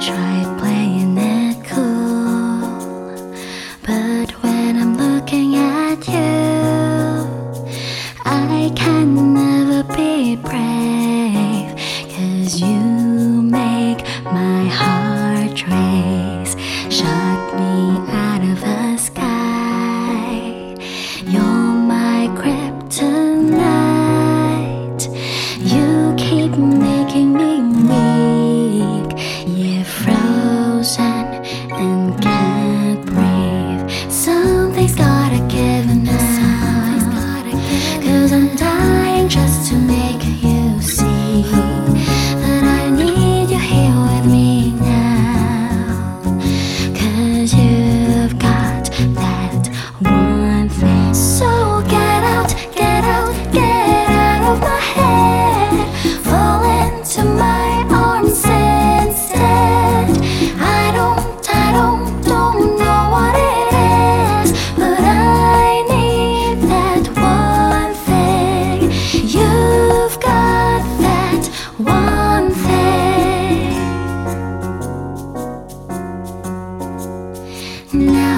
tried playing it cool, but when I'm looking at you, I can never be brave, cause you make my heart race, shut me out of I'm dying just to make now.